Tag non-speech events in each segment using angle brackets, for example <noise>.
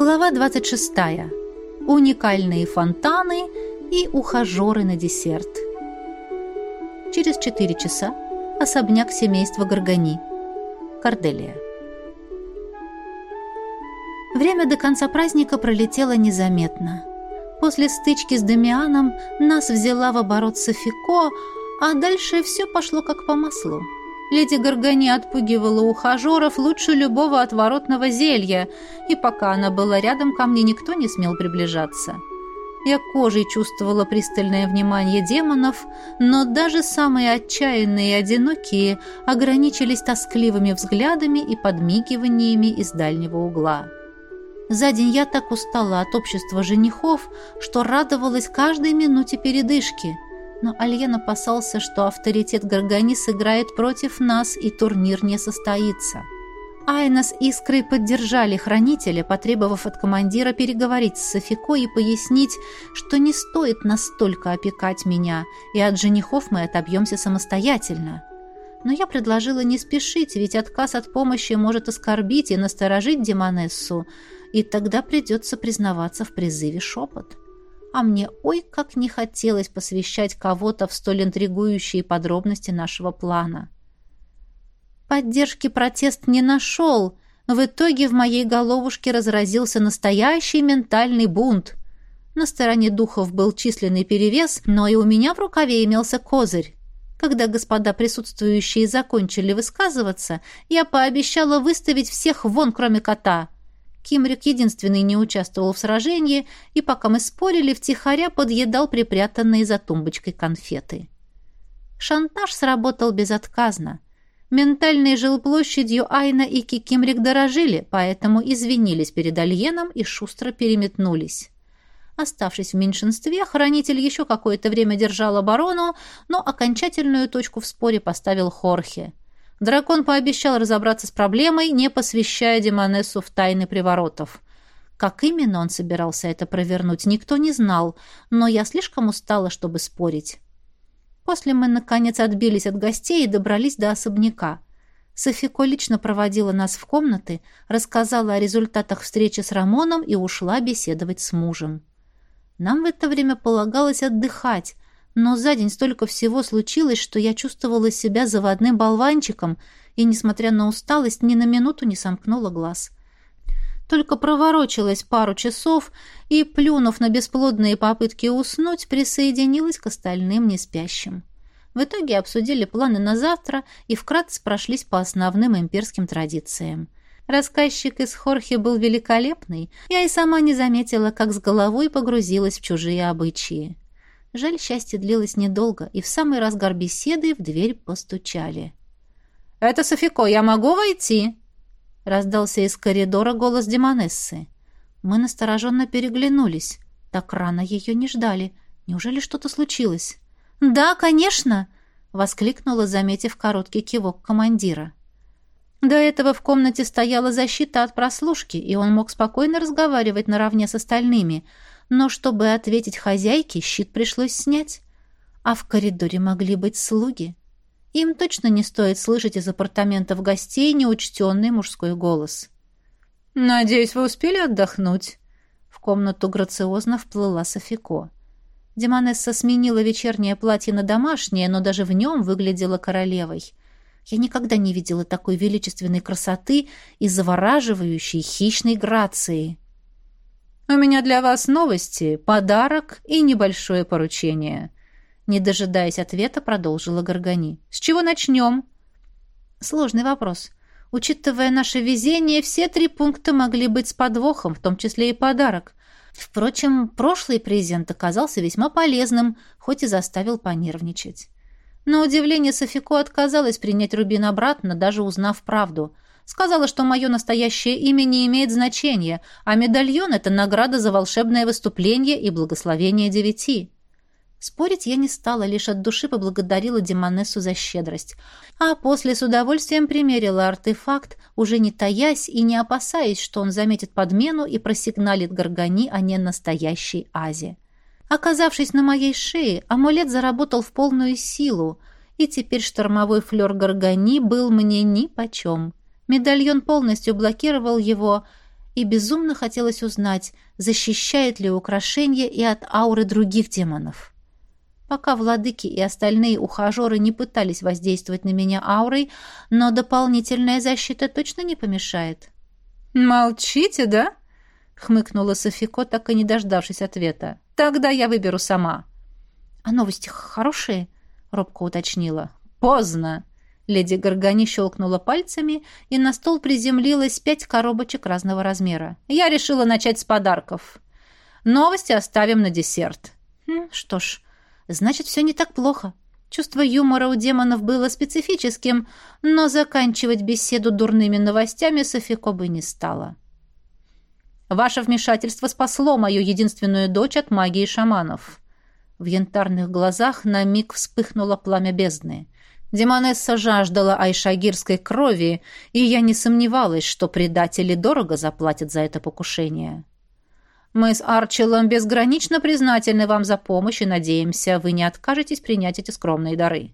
Глава 26. Уникальные фонтаны и ухажеры на десерт. Через 4 часа особняк семейства Горгани. Корделия. Время до конца праздника пролетело незаметно. После стычки с Дамианом нас взяла в оборот Софико, а дальше все пошло как по маслу. Леди Горгани отпугивала ухажеров лучше любого отворотного зелья, и пока она была рядом, ко мне никто не смел приближаться. Я кожей чувствовала пристальное внимание демонов, но даже самые отчаянные и одинокие ограничились тоскливыми взглядами и подмигиваниями из дальнего угла. За день я так устала от общества женихов, что радовалась каждой минуте передышки – но Альен опасался, что авторитет Гаргани сыграет против нас, и турнир не состоится. Айна с Искрой поддержали хранителя, потребовав от командира переговорить с Софико и пояснить, что не стоит настолько опекать меня, и от женихов мы отобьемся самостоятельно. Но я предложила не спешить, ведь отказ от помощи может оскорбить и насторожить Демонессу, и тогда придется признаваться в призыве шепот а мне ой как не хотелось посвящать кого-то в столь интригующие подробности нашего плана. Поддержки протест не нашел. В итоге в моей головушке разразился настоящий ментальный бунт. На стороне духов был численный перевес, но и у меня в рукаве имелся козырь. Когда господа присутствующие закончили высказываться, я пообещала выставить всех вон, кроме кота — Кимрик единственный не участвовал в сражении, и пока мы спорили, втихаря подъедал припрятанные за тумбочкой конфеты. Шантаж сработал безотказно. Ментальной жилплощадью Айна и Кикимрик дорожили, поэтому извинились перед Альеном и шустро переметнулись. Оставшись в меньшинстве, хранитель еще какое-то время держал оборону, но окончательную точку в споре поставил Хорхе – Дракон пообещал разобраться с проблемой, не посвящая Демонессу в тайны приворотов. Как именно он собирался это провернуть, никто не знал, но я слишком устала, чтобы спорить. После мы, наконец, отбились от гостей и добрались до особняка. Софико лично проводила нас в комнаты, рассказала о результатах встречи с Рамоном и ушла беседовать с мужем. Нам в это время полагалось отдыхать, но за день столько всего случилось, что я чувствовала себя заводным болванчиком и, несмотря на усталость, ни на минуту не сомкнула глаз. Только проворочилась пару часов и, плюнув на бесплодные попытки уснуть, присоединилась к остальным неспящим. В итоге обсудили планы на завтра и вкратце прошлись по основным имперским традициям. Рассказчик из Хорхи был великолепный, я и сама не заметила, как с головой погрузилась в чужие обычаи. Жаль, счастье длилось недолго, и в самый разгар беседы в дверь постучали. «Это Софико, я могу войти?» Раздался из коридора голос Демонессы. Мы настороженно переглянулись. Так рано ее не ждали. Неужели что-то случилось? «Да, конечно!» — воскликнула, заметив короткий кивок командира. До этого в комнате стояла защита от прослушки, и он мог спокойно разговаривать наравне с остальными — но чтобы ответить хозяйке, щит пришлось снять. А в коридоре могли быть слуги. Им точно не стоит слышать из апартаментов гостей неучтенный мужской голос. «Надеюсь, вы успели отдохнуть?» В комнату грациозно вплыла Софико. Демонесса сменила вечернее платье на домашнее, но даже в нем выглядела королевой. Я никогда не видела такой величественной красоты и завораживающей хищной грации. «У меня для вас новости, подарок и небольшое поручение». Не дожидаясь ответа, продолжила Горгани. «С чего начнем?» «Сложный вопрос. Учитывая наше везение, все три пункта могли быть с подвохом, в том числе и подарок. Впрочем, прошлый презент оказался весьма полезным, хоть и заставил понервничать. На удивление Софико отказалась принять Рубин обратно, даже узнав правду – Сказала, что мое настоящее имя не имеет значения, а медальон — это награда за волшебное выступление и благословение девяти. Спорить я не стала, лишь от души поблагодарила Демонессу за щедрость. А после с удовольствием примерила артефакт, уже не таясь и не опасаясь, что он заметит подмену и просигналит Гаргани о ненастоящей Азе. Оказавшись на моей шее, амулет заработал в полную силу, и теперь штормовой флер Гаргани был мне нипочем. Медальон полностью блокировал его, и безумно хотелось узнать, защищает ли украшение и от ауры других демонов. Пока владыки и остальные ухажеры не пытались воздействовать на меня аурой, но дополнительная защита точно не помешает. «Молчите, да?» — хмыкнула Софико, так и не дождавшись ответа. «Тогда я выберу сама». «А новости хорошие?» — робко уточнила. «Поздно!» Леди Горгани щелкнула пальцами, и на стол приземлилось пять коробочек разного размера. «Я решила начать с подарков. Новости оставим на десерт». Хм, «Что ж, значит, все не так плохо». Чувство юмора у демонов было специфическим, но заканчивать беседу дурными новостями Софико бы не стала. «Ваше вмешательство спасло мою единственную дочь от магии шаманов». В янтарных глазах на миг вспыхнуло пламя бездны. Демонесса жаждала айшагирской крови, и я не сомневалась, что предатели дорого заплатят за это покушение. Мы с Арчелом безгранично признательны вам за помощь и надеемся, вы не откажетесь принять эти скромные дары».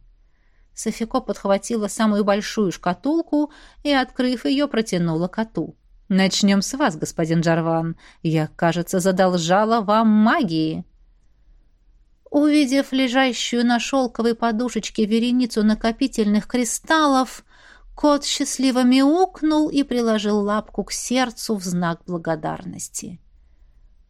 Софико подхватила самую большую шкатулку и, открыв ее, протянула коту. «Начнем с вас, господин Джарван. Я, кажется, задолжала вам магии». Увидев лежащую на шелковой подушечке вереницу накопительных кристаллов, кот счастливо мяукнул и приложил лапку к сердцу в знак благодарности.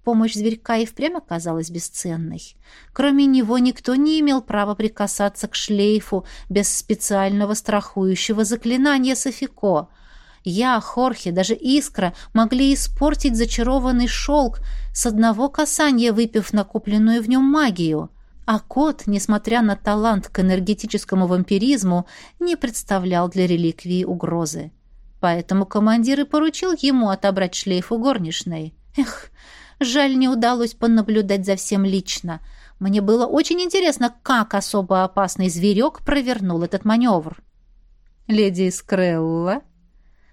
Помощь зверька и впрямь оказалась бесценной. Кроме него никто не имел права прикасаться к шлейфу без специального страхующего заклинания Софико. Я, Хорхе, даже Искра могли испортить зачарованный шелк, с одного касания выпив накопленную в нем магию. А кот, несмотря на талант к энергетическому вампиризму, не представлял для реликвии угрозы. Поэтому командир и поручил ему отобрать шлейф у горничной. Эх, жаль, не удалось понаблюдать за всем лично. Мне было очень интересно, как особо опасный зверек провернул этот маневр. «Леди Скрелла?»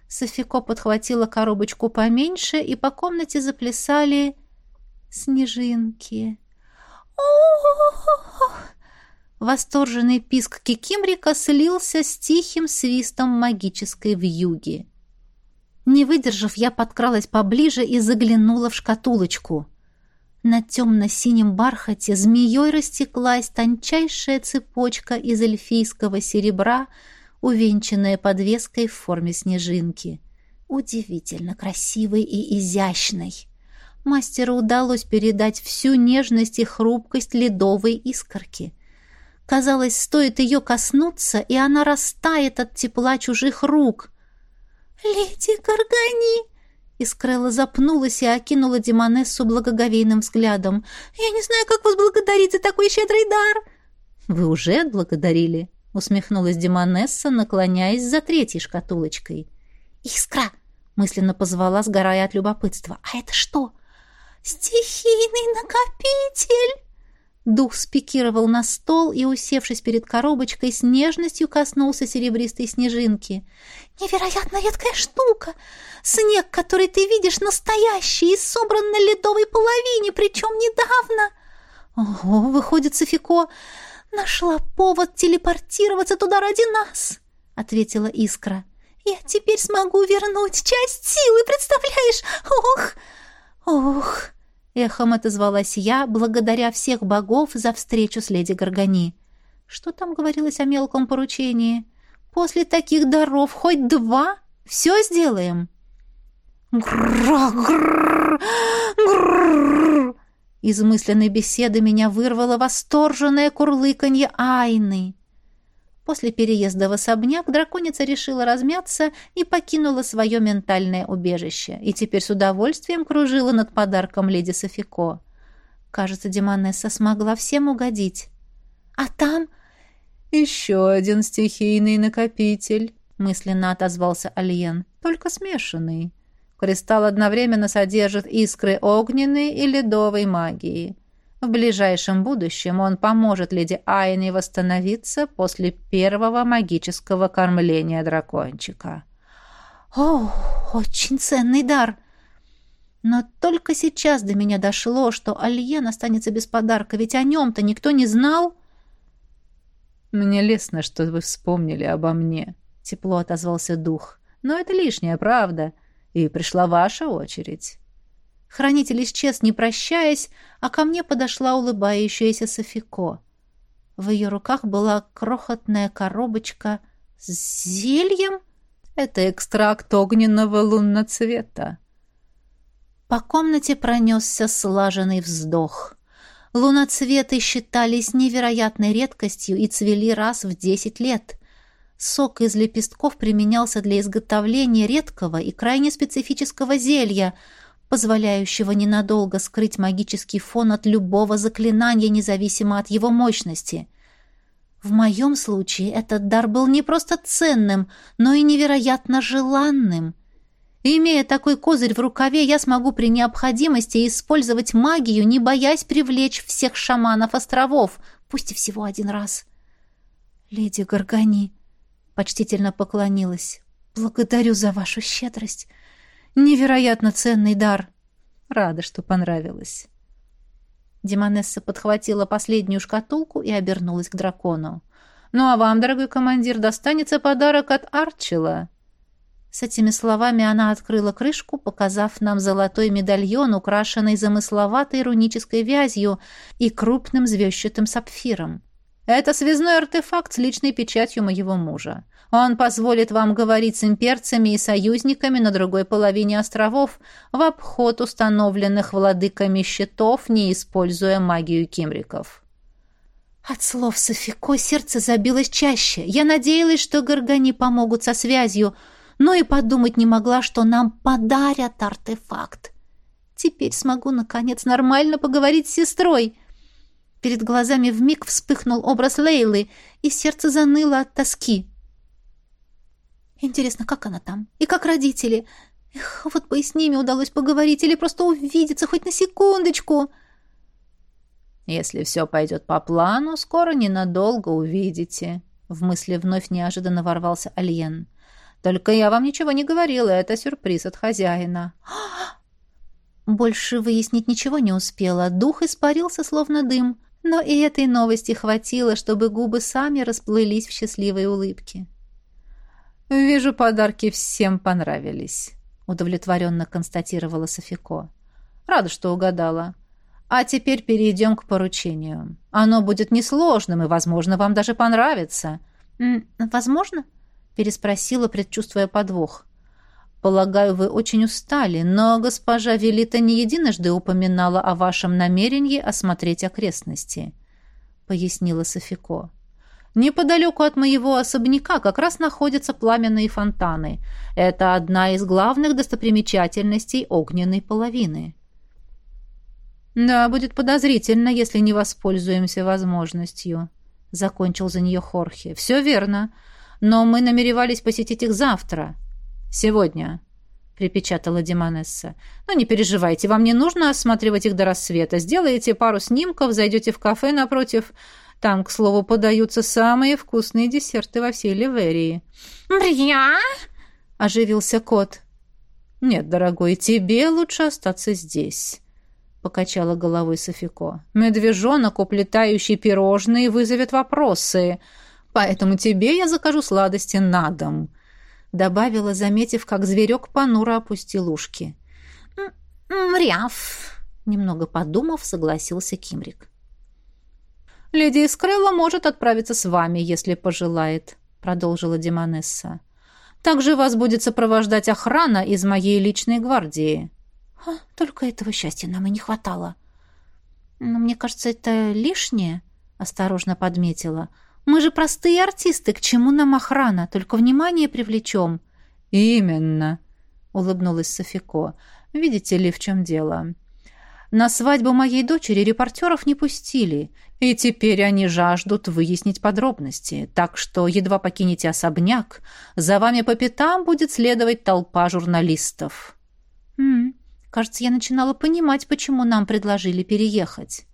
Софико подхватила коробочку поменьше, и по комнате заплясали снежинки. Восторженный писк Кикимрика слился с тихим свистом магической вьюги. Не выдержав, я подкралась поближе и заглянула в шкатулочку. На темно-синем бархате змеей растеклась тончайшая цепочка из эльфийского серебра, увенчанная подвеской в форме снежинки. Удивительно красивой и изящной мастеру удалось передать всю нежность и хрупкость ледовой искорки. Казалось, стоит ее коснуться, и она растает от тепла чужих рук. «Леди Гаргани!» Искрелла запнулась и окинула Демонессу благоговейным взглядом. «Я не знаю, как вас благодарить за такой щедрый дар!» «Вы уже отблагодарили?» — усмехнулась Демонесса, наклоняясь за третьей шкатулочкой. «Искра!» — мысленно позвала, сгорая от любопытства. «А это что?» «Стихийный накопитель!» Дух спикировал на стол и, усевшись перед коробочкой, с нежностью коснулся серебристой снежинки. «Невероятно редкая штука! Снег, который ты видишь, настоящий и собран на ледовой половине, причем недавно!» «Ого, выходит, Софико, нашла повод телепортироваться туда ради нас!» — ответила Искра. «Я теперь смогу вернуть часть силы, представляешь? Ох!» «Ох!» — эхом отозвалась я, благодаря всех богов за встречу с леди Горгани. «Что там говорилось о мелком поручении? После таких даров хоть два? Все сделаем!» Из мысленной беседы меня вырвало восторженное курлыканье Айны. После переезда в особняк драконица решила размяться и покинула свое ментальное убежище, и теперь с удовольствием кружила над подарком леди Софико. Кажется, Демонесса смогла всем угодить. «А там...» «Еще один стихийный накопитель», — мысленно отозвался Альен, — «только смешанный. Кристалл одновременно содержит искры огненной и ледовой магии. В ближайшем будущем он поможет леди Айне восстановиться после первого магического кормления дракончика. «О, очень ценный дар!» Но только сейчас до меня дошло, что Альен останется без подарка, ведь о нем-то никто не знал. «Мне лестно, что вы вспомнили обо мне», — тепло отозвался дух. «Но это лишняя правда. И пришла ваша очередь. Хранитель исчез, не прощаясь, а ко мне подошла улыбающаяся Софико. В ее руках была крохотная коробочка с зельем. Это экстракт огненного лунноцвета. По комнате пронесся слаженный вздох. Луноцветы считались невероятной редкостью и цвели раз в десять лет. Сок из лепестков применялся для изготовления редкого и крайне специфического зелья, позволяющего ненадолго скрыть магический фон от любого заклинания, независимо от его мощности. В моем случае этот дар был не просто ценным, но и невероятно желанным. имея такой козырь в рукаве, я смогу при необходимости использовать магию, не боясь привлечь всех шаманов островов, пусть и всего один раз. «Леди Горгани», — почтительно поклонилась, — «благодарю за вашу щедрость. Невероятно ценный дар. Рада, что понравилось». Демонесса подхватила последнюю шкатулку и обернулась к дракону. «Ну а вам, дорогой командир, достанется подарок от Арчила». С этими словами она открыла крышку, показав нам золотой медальон, украшенный замысловатой рунической вязью и крупным звездчатым сапфиром. «Это связной артефакт с личной печатью моего мужа. Он позволит вам говорить с имперцами и союзниками на другой половине островов в обход установленных владыками щитов, не используя магию кимриков. От слов Софико сердце забилось чаще. Я надеялась, что горгани помогут со связью, но и подумать не могла, что нам подарят артефакт. Теперь смогу, наконец, нормально поговорить с сестрой. Перед глазами вмиг вспыхнул образ Лейлы, и сердце заныло от тоски. Интересно, как она там? И как родители? Эх, вот бы и с ними удалось поговорить или просто увидеться хоть на секундочку. Если все пойдет по плану, скоро ненадолго увидите. В мысли вновь неожиданно ворвался Альен. Только я вам ничего не говорила, это сюрприз от хозяина. <gasps> Больше выяснить ничего не успела. Дух испарился, словно дым. Но и этой новости хватило, чтобы губы сами расплылись в счастливой улыбке. «Вижу, подарки всем понравились», — удовлетворенно констатировала Софико. «Рада, что угадала. А теперь перейдем к поручению. Оно будет несложным и, возможно, вам даже понравится». «Возможно?» — переспросила, предчувствуя подвох. «Полагаю, вы очень устали, но госпожа Велита не единожды упоминала о вашем намерении осмотреть окрестности», — пояснила Софико. Неподалеку от моего особняка как раз находятся пламенные фонтаны. Это одна из главных достопримечательностей огненной половины. «Да, будет подозрительно, если не воспользуемся возможностью», — закончил за нее Хорхе. «Все верно. Но мы намеревались посетить их завтра. Сегодня», — припечатала Демонесса. «Но не переживайте, вам не нужно осматривать их до рассвета. Сделаете пару снимков, зайдете в кафе напротив. Там, к слову, подаются самые вкусные десерты во всей Ливерии». «Мрья?» — оживился кот. «Нет, дорогой, тебе лучше остаться здесь», — покачала головой Софико. «Медвежонок, уплетающий пирожные, вызовет вопросы, поэтому тебе я закажу сладости на дом», — добавила, заметив, как зверек понуро опустил ушки. «Мряв!» — немного подумав, согласился Кимрик. «Леди Искрелла может отправиться с вами, если пожелает», — продолжила Демонесса. «Также вас будет сопровождать охрана из моей личной гвардии». А, «Только этого счастья нам и не хватало». «Но мне кажется, это лишнее», — осторожно подметила. «Мы же простые артисты, к чему нам охрана? Только внимание привлечем». «Именно», — улыбнулась Софико. «Видите ли, в чем дело?» На свадьбу моей дочери репортеров не пустили, и теперь они жаждут выяснить подробности. Так что, едва покинете особняк, за вами по пятам будет следовать толпа журналистов. М кажется, я начинала понимать, почему нам предложили переехать.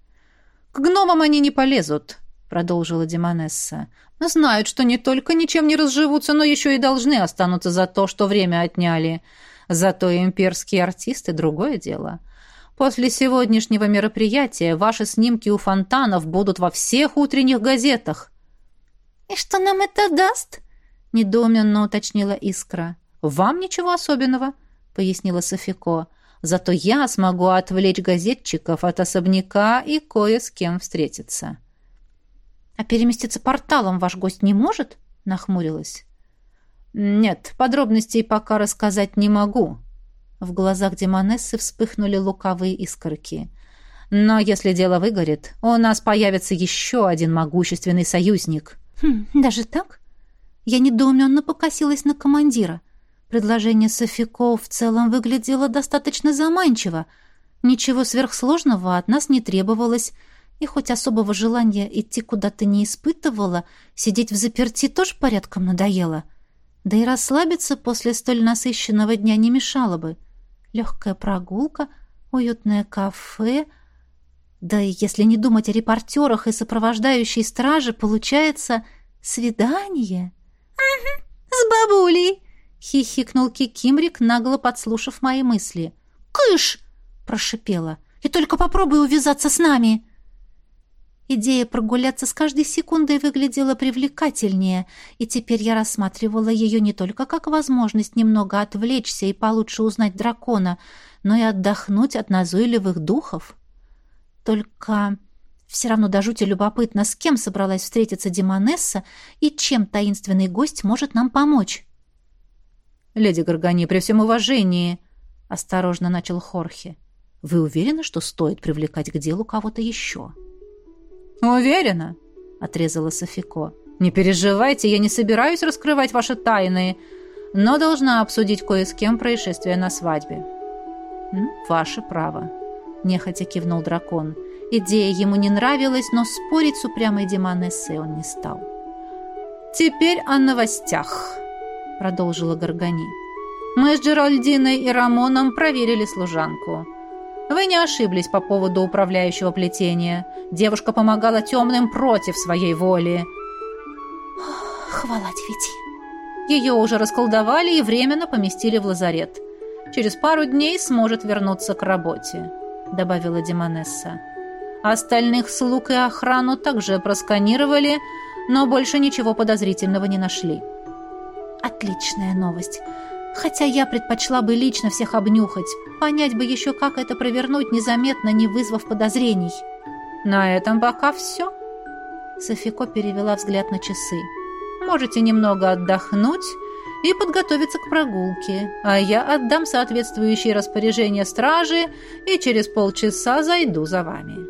К гномам они не полезут, продолжила Демонесса. Знают, что не только ничем не разживутся, но еще и должны останутся за то, что время отняли. Зато имперские артисты другое дело. После сегодняшнего мероприятия ваши снимки у фонтанов будут во всех утренних газетах. И что нам это даст? недоуменно уточнила Искра. Вам ничего особенного, пояснила Софико. «Зато я смогу отвлечь газетчиков от особняка и кое с кем встретиться». «А переместиться порталом ваш гость не может?» — нахмурилась. «Нет, подробностей пока рассказать не могу». В глазах Демонессы вспыхнули лукавые искорки. «Но если дело выгорит, у нас появится еще один могущественный союзник». Хм, «Даже так?» Я недоуменно покосилась на командира. Предложение Софико в целом выглядело достаточно заманчиво. Ничего сверхсложного от нас не требовалось, и хоть особого желания идти куда-то не испытывала, сидеть в заперти тоже порядком надоело. Да и расслабиться после столь насыщенного дня не мешало бы. Легкая прогулка, уютное кафе. Да и если не думать о репортерах и сопровождающей страже, получается свидание. «Угу, с бабулей!» — хихикнул Кикимрик, нагло подслушав мои мысли. «Кыш!» — прошипела. «И только попробуй увязаться с нами!» Идея прогуляться с каждой секундой выглядела привлекательнее, и теперь я рассматривала ее не только как возможность немного отвлечься и получше узнать дракона, но и отдохнуть от назойливых духов. Только все равно до жути любопытно, с кем собралась встретиться Демонесса и чем таинственный гость может нам помочь. «Леди Горгани, при всем уважении», — осторожно начал Хорхе, — «вы уверены, что стоит привлекать к делу кого-то еще?» «Уверена», — отрезала Софико. «Не переживайте, я не собираюсь раскрывать ваши тайны, но должна обсудить кое с кем происшествие на свадьбе». «Ну, ваше право», — нехотя кивнул дракон. Идея ему не нравилась, но спорить с упрямой Демонессой он не стал. «Теперь о новостях», — продолжила Горгани. «Мы с Джеральдиной и Рамоном проверили служанку». Вы не ошиблись по поводу управляющего плетения. Девушка помогала темным против своей воли. Хвала Девяти. Ее уже расколдовали и временно поместили в лазарет. Через пару дней сможет вернуться к работе, добавила Демонесса. Остальных слуг и охрану также просканировали, но больше ничего подозрительного не нашли. Отличная новость. Хотя я предпочла бы лично всех обнюхать. Понять бы еще, как это провернуть незаметно, не вызвав подозрений. На этом пока все. Софико перевела взгляд на часы. Можете немного отдохнуть и подготовиться к прогулке, а я отдам соответствующие распоряжения стражи и через полчаса зайду за вами.